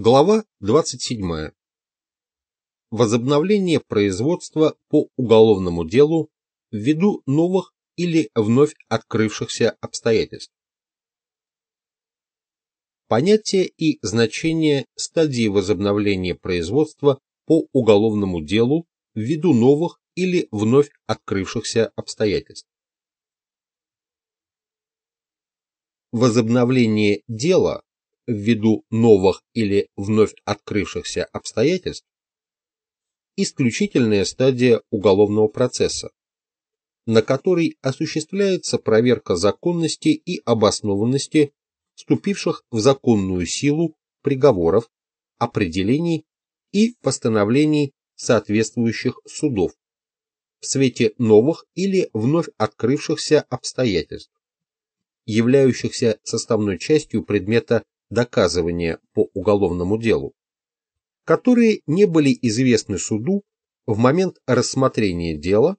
Глава 27. Возобновление производства по уголовному делу ввиду новых или вновь открывшихся обстоятельств. Понятие и значение стадии возобновления производства по уголовному делу ввиду новых или вновь открывшихся обстоятельств. Возобновление дела ввиду новых или вновь открывшихся обстоятельств, исключительная стадия уголовного процесса, на которой осуществляется проверка законности и обоснованности вступивших в законную силу приговоров, определений и постановлений соответствующих судов в свете новых или вновь открывшихся обстоятельств, являющихся составной частью предмета доказывания по уголовному делу, которые не были известны суду в момент рассмотрения дела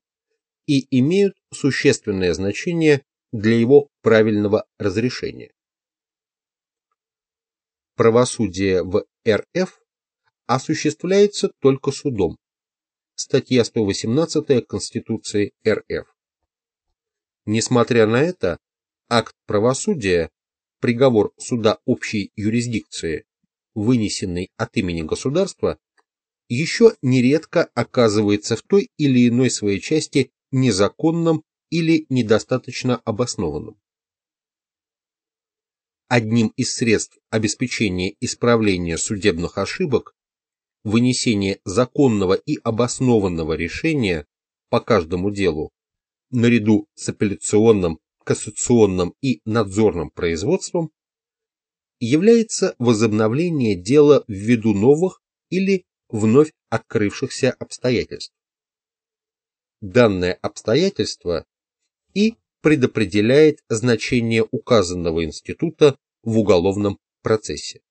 и имеют существенное значение для его правильного разрешения. Правосудие в РФ осуществляется только судом. Статья 118 Конституции РФ. Несмотря на это, акт правосудия приговор суда общей юрисдикции, вынесенный от имени государства, еще нередко оказывается в той или иной своей части незаконным или недостаточно обоснованным. Одним из средств обеспечения исправления судебных ошибок вынесение законного и обоснованного решения по каждому делу наряду с апелляционным кассационным и надзорным производством является возобновление дела ввиду новых или вновь открывшихся обстоятельств. Данное обстоятельство и предопределяет значение указанного института в уголовном процессе.